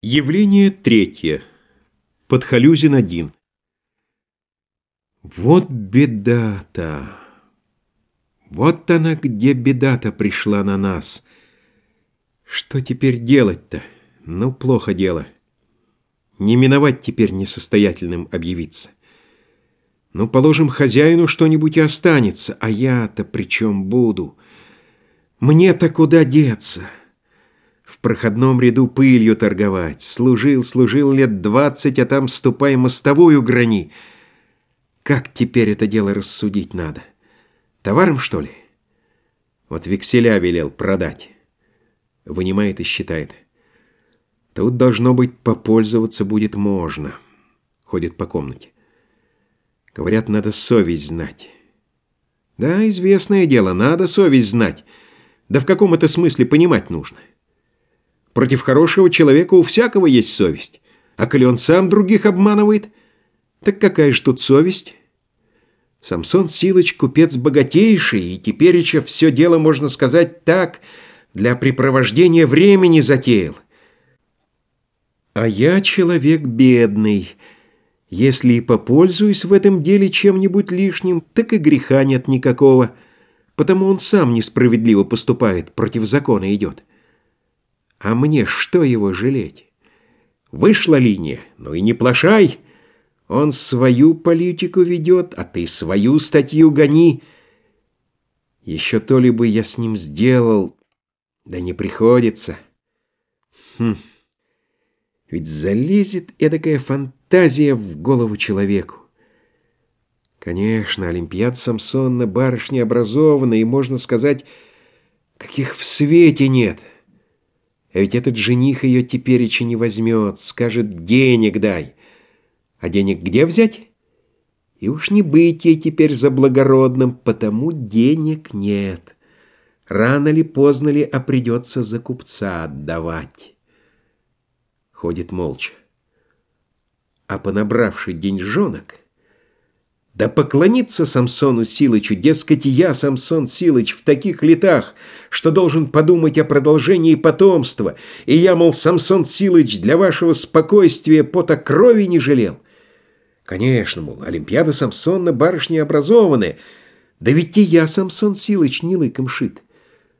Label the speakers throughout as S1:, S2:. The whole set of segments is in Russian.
S1: Явление третье. Подхалюзин один. Вот беда-то. Вот она, где беда-то пришла на нас. Что теперь делать-то? Ну, плохо дело. Не миновать теперь несостоятельным объявиться. Ну, положим, хозяину что-нибудь и останется, а я-то при чем буду? Мне-то куда деться?» В проходном ряду пылью торговать. Служил, служил лет двадцать, а там ступай мостовую грани. Как теперь это дело рассудить надо? Товаром, что ли? Вот векселя велел продать. Вынимает и считает. Тут, должно быть, попользоваться будет можно. Ходит по комнате. Говорят, надо совесть знать. Да, известное дело, надо совесть знать. Да в каком это смысле понимать нужно? Против хорошего человека у всякого есть совесть. А коли он сам других обманывает, так какая же тут совесть? Самсон Силыч купец богатейший, и теперь еще все дело, можно сказать так, для препровождения времени затеял. А я человек бедный. Если и попользуюсь в этом деле чем-нибудь лишним, так и греха нет никакого, потому он сам несправедливо поступает, против закона идет. А мне что его жалеть? Вышла линия, ну и не плашай. Он свою политику ведет, а ты свою статью гони. Еще то ли бы я с ним сделал, да не приходится. Хм, ведь залезет эдакая фантазия в голову человеку. Конечно, Олимпиад Самсонна барышня образованная, и, можно сказать, каких в свете нет — а ведь этот жених ее тепереча не возьмет, скажет «денег дай». А денег где взять? И уж не быть ей теперь за благородным, потому денег нет. Рано ли, поздно ли, а придется за купца отдавать. Ходит молча. А понабравший деньжонок — да поклониться Самсону Силычу, дескать, я, Самсон Силыч, в таких летах, что должен подумать о продолжении потомства, и я, мол, Самсон Силыч, для вашего спокойствия пота крови не жалел. Конечно, мол, Олимпиада Самсонна барышни образованная, да ведь и я, Самсон Силыч, не лыком шит.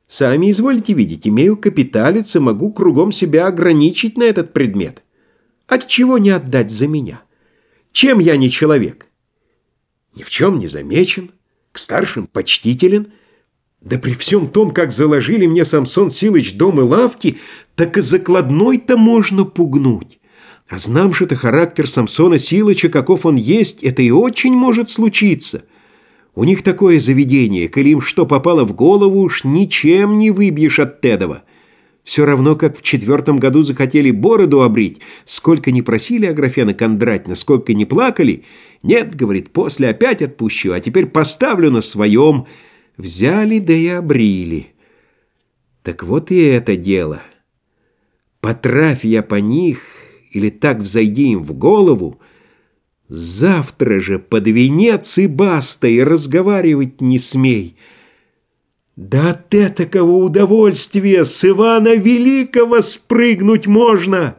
S1: Сами изволите видеть, имею капиталец и могу кругом себя ограничить на этот предмет. От чего не отдать за меня? Чем я не человек? Ни в чем не замечен, к старшим почтителен. Да при всем том, как заложили мне Самсон Силыч дом и лавки, так и закладной-то можно пугнуть. А знамши-то характер Самсона Силыча, каков он есть, это и очень может случиться. У них такое заведение, коли им что попало в голову, уж ничем не выбьешь от Тедова. Все равно, как в четвертом году захотели бороду обрить, сколько не просили Аграфена Кондратьевна, сколько не плакали. Нет, говорит, после опять отпущу, а теперь поставлю на своем. Взяли, да и обрили. Так вот и это дело. Потрафь я по них, или так взойди им в голову, завтра же под венец и баста, и разговаривать не смей — да от этакого удовольствия с Ивана Великого спрыгнуть можно!»